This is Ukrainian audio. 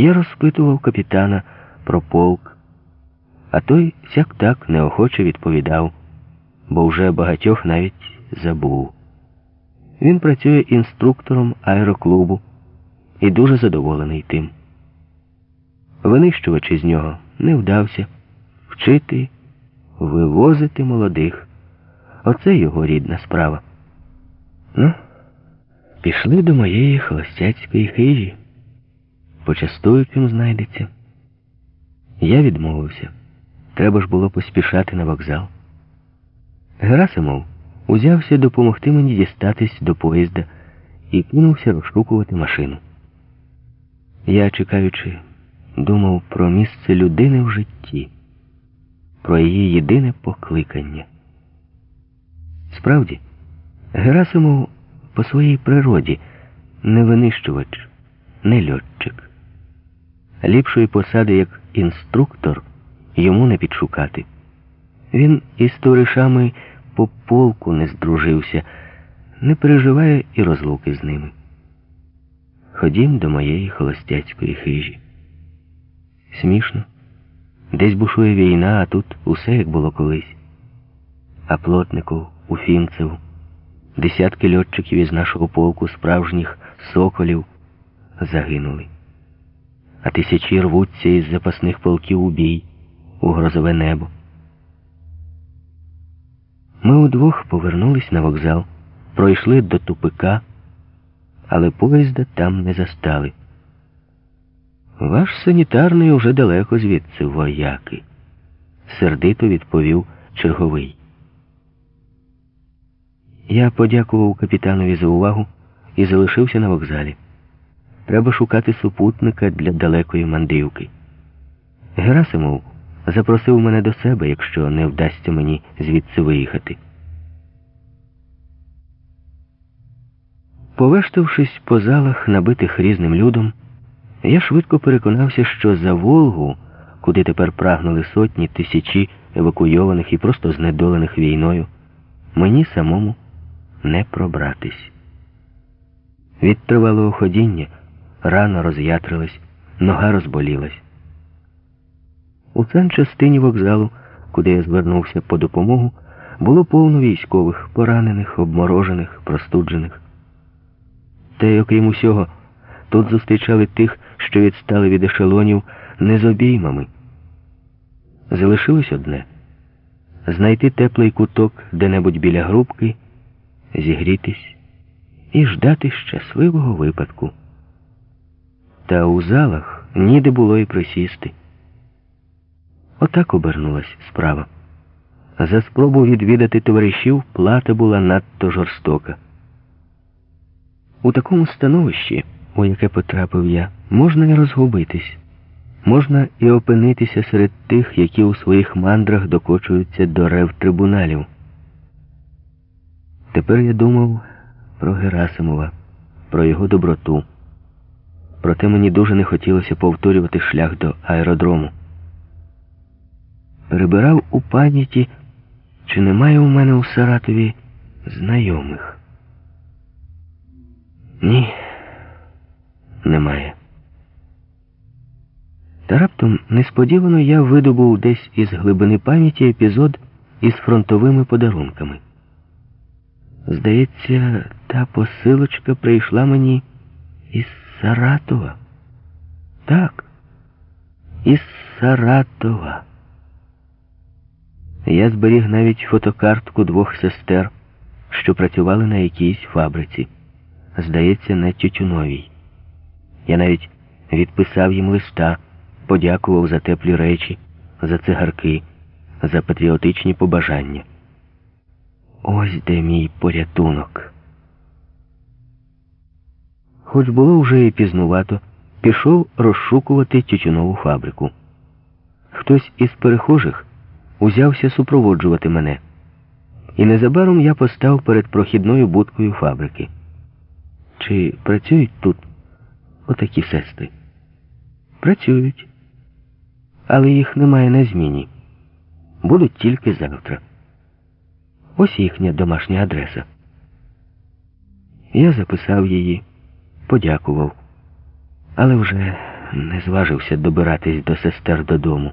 Я розпитував капітана про полк, а той сяк так неохоче відповідав, бо вже багатьох навіть забув. Він працює інструктором аероклубу і дуже задоволений тим. Винищувач із нього не вдався вчити, вивозити молодих. Оце його рідна справа. Ну, пішли до моєї холостяцької хижі. Почастую чим знайдеться. Я відмовився. Треба ж було поспішати на вокзал. Герасимов узявся допомогти мені дістатись до поїзда і кинувся розшукувати машину. Я, чекаючи, думав про місце людини в житті, про її єдине покликання. Справді, Герасимов по своїй природі не винищувач, не льотчик. Ліпшої посади як інструктор йому не підшукати. Він із товаришами по полку не здружився, не переживає і розлуки з ними. Ходім до моєї холостяцької хижі. Смішно. Десь бушує війна, а тут усе як було колись. А плотников, уфімцев, десятки льотчиків із нашого полку справжніх соколів загинули. А тисячі рвуться із запасних полків у бій, у грозове небо. Ми удвох повернулись на вокзал, пройшли до тупика, але поїзда там не застали. Ваш санітарний уже далеко звідси вояки, сердито відповів черговий. Я подякував капітанові за увагу і залишився на вокзалі. Треба шукати супутника для далекої мандрівки. Герасимов запросив мене до себе, якщо не вдасться мені звідси виїхати. Повештавшись по залах, набитих різним людом, я швидко переконався, що за Волгу, куди тепер прагнули сотні тисячі евакуйованих і просто знедолених війною, мені самому не пробратись. Від тривалого ходіння рана роз'ятрилась, нога розболілась. У санчастині вокзалу, куди я звернувся по допомогу, було повно військових, поранених, обморожених, простуджених. Та й окрім усього, тут зустрічали тих, що відстали від ешелонів не з обіймами. Залишилось одне знайти теплий куток де-небудь біля грубки, зігрітись і ждати щасливого випадку. Та у залах ніде було і присісти. Отак обернулась справа. За спробу відвідати товаришів плата була надто жорстока. У такому становищі, у яке потрапив я, можна і розгубитись, можна і опинитися серед тих, які у своїх мандрах докочуються до рев трибуналів. Тепер я думав про Герасимова, про його доброту. Проте мені дуже не хотілося повторювати шлях до аеродрому. Перебирав у пам'яті, чи немає у мене у Саратові знайомих. Ні, немає. Та раптом несподівано я видобув десь із глибини пам'яті епізод із фронтовими подарунками. Здається, та посилочка прийшла мені із Саратова. Так, із Саратова. Я зберіг навіть фотокартку двох сестер, що працювали на якійсь фабриці. Здається, на Тютюновій. Я навіть відписав їм листа, подякував за теплі речі, за цигарки, за патріотичні побажання. Ось де мій порятунок. Хоч було вже і пізнувато, пішов розшукувати тютюнову фабрику. Хтось із перехожих узявся супроводжувати мене, і незабаром я постав перед прохідною будкою фабрики. Чи працюють тут отакі сестри? Працюють, але їх немає на зміні. Будуть тільки завтра. Ось їхня домашня адреса. Я записав її, подякував, але вже не зважився добиратись до сестер додому.